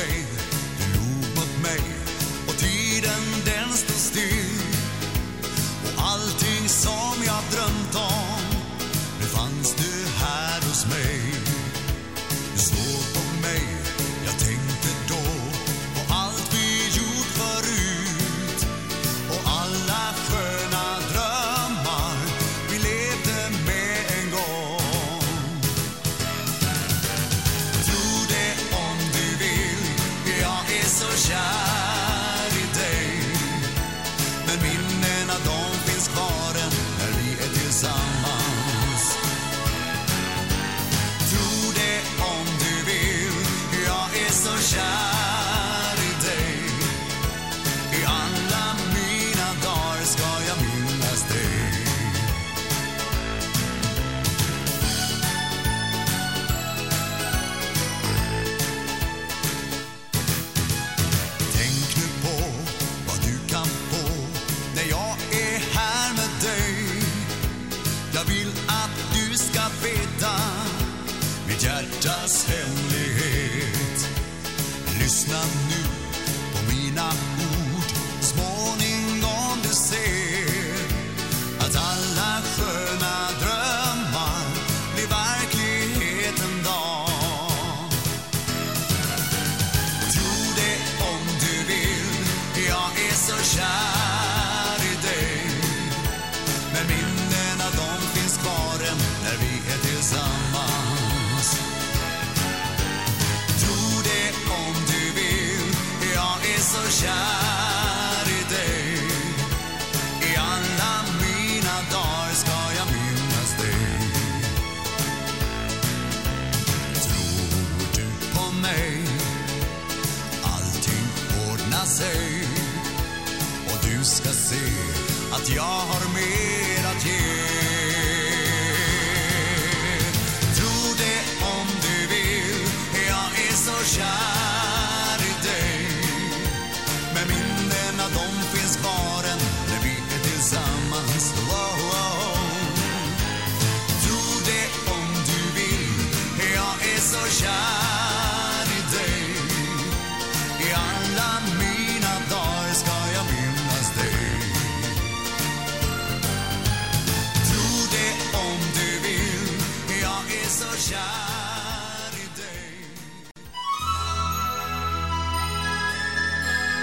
dig, du log mot mig och tiden den stod still. Och allting sa hjärtas hemlighet. Lyssna nu på mina ord. sig. Och du ska se att jag har mer att ge. Tro det om du vill, jag är så kär i dig. Men minnena de finns kvar än när vi är tillsammans. Wow, wow. Tro det om du vill, jag är så kär